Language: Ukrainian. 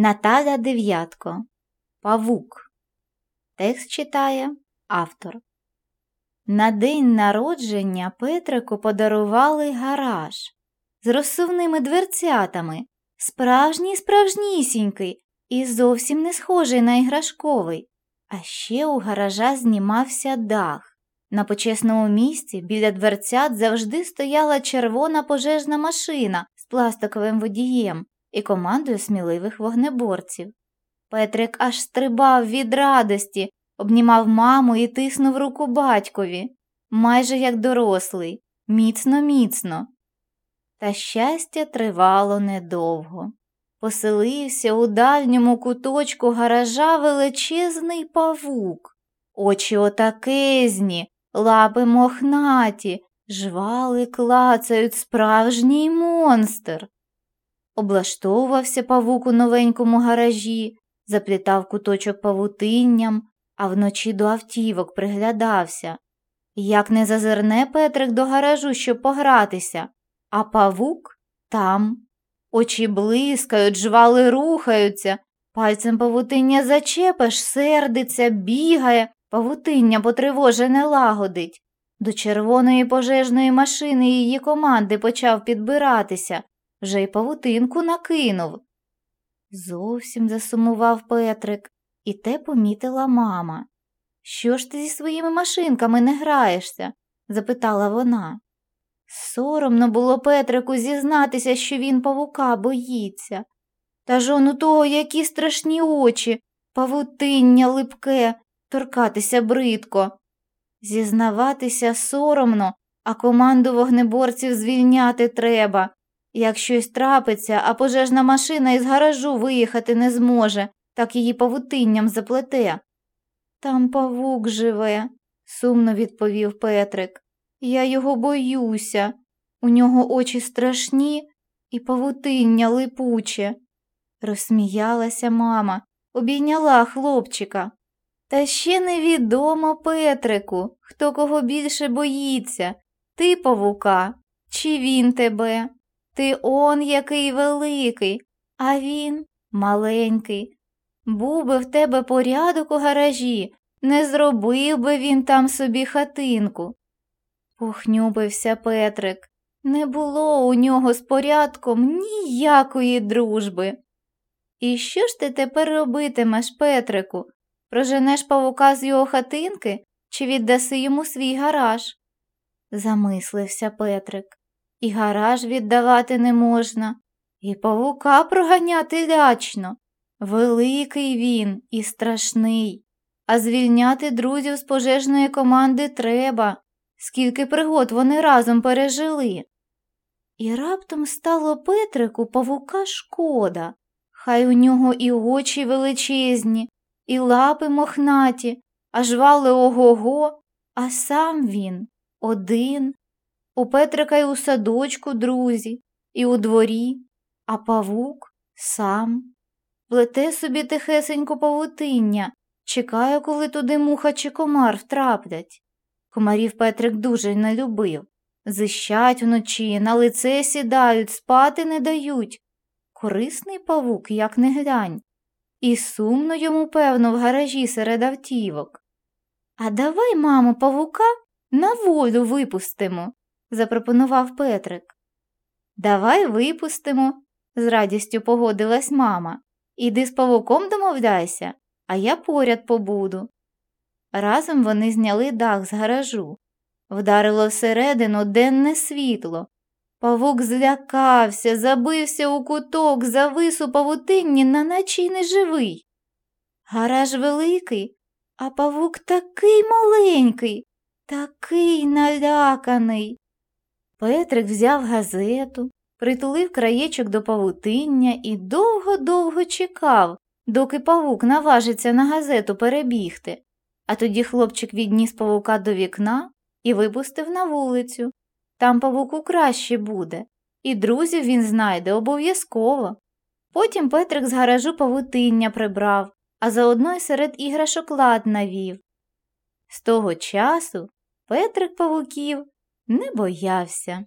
Наталя Дев'ятко. Павук. Текст читає автор. На день народження Петрику подарували гараж з розсувними дверцятами, справжній справжнісінький і зовсім не схожий на іграшковий. А ще у гаража знімався дах. На почесному місці біля дверцят завжди стояла червона пожежна машина з пластиковим водієм і командою сміливих вогнеборців. Петрик аж стрибав від радості, обнімав маму і тиснув руку батькові, майже як дорослий, міцно, міцно. Та щастя тривало недовго. Поселився у дальньому куточку гаража величезний павук, очі отакезні, лапи мохнаті, жвали клацають справжній монстр. Облаштовувався павук у новенькому гаражі, заплітав куточок павутинням, а вночі до автівок приглядався. Як не зазирне Петрик до гаражу, щоб погратися, а павук там. Очі блискають, жвали рухаються, пальцем павутиння зачепиш, сердиться, бігає, павутиння потривожене лагодить. До червоної пожежної машини її команди почав підбиратися, вже й павутинку накинув. Зовсім засумував Петрик, і те помітила мама. Що ж ти зі своїми машинками не граєшся? запитала вона. Соромно було Петрику зізнатися, що він павука боїться. Та ж он у того які страшні очі, павутиння липке, торкатися бридко. Зізнаватися соромно, а команду вогнеборців звільняти треба. Як щось трапиться, а пожежна машина із гаражу виїхати не зможе, так її павутинням заплете. Там павук живе, сумно відповів Петрик. Я його боюся. У нього очі страшні і павутиння липуче. Розсміялася мама, обійняла хлопчика. Та ще невідомо, Петрику, хто кого більше боїться, ти павука, чи він тебе. Ти он який великий, а він маленький. Був би в тебе порядок у гаражі, не зробив би він там собі хатинку. Похнюпився Петрик. Не було у нього з порядком ніякої дружби. І що ж ти тепер робитимеш, Петрику? Проженеш павука з його хатинки чи віддаси йому свій гараж? Замислився Петрик. І гараж віддавати не можна, і павука проганяти лячно. Великий він і страшний, а звільняти друзів з пожежної команди треба, скільки пригод вони разом пережили. І раптом стало Петрику павука шкода, хай у нього і очі величезні, і лапи мохнаті, а жвали ого го, а сам він один. У Петрика й у садочку друзі, і у дворі, а павук сам. Плете собі тихесенько павутиння, чекає, коли туди муха чи комар втраплять. Комарів Петрик дуже не любив. Зищать вночі, на лице сідають, спати не дають. Корисний павук, як не глянь. І сумно йому, певно, в гаражі серед автівок. А давай, мамо, павука на волю випустимо, запропонував Петрик. Давай випустимо, з радістю погодилась мама. Іди з павуком домовляйся, а я поряд побуду. Разом вони зняли дах з гаражу. Вдарило всередину денне світло. Павук злякався, забився у куток, завис у павутинні, на наче й неживий. Гараж великий, а павук такий маленький, такий наляканий. Петрик взяв газету, притулив краєчок до павутиння і довго-довго чекав, доки павук наважиться на газету перебігти. А тоді хлопчик відніс павука до вікна і випустив на вулицю. Там павуку краще буде, і друзів він знайде обов'язково. Потім Петрик з гаражу павутиння прибрав, а заодно й серед іграшок лад навів. З того часу Петрик павуків не боявся.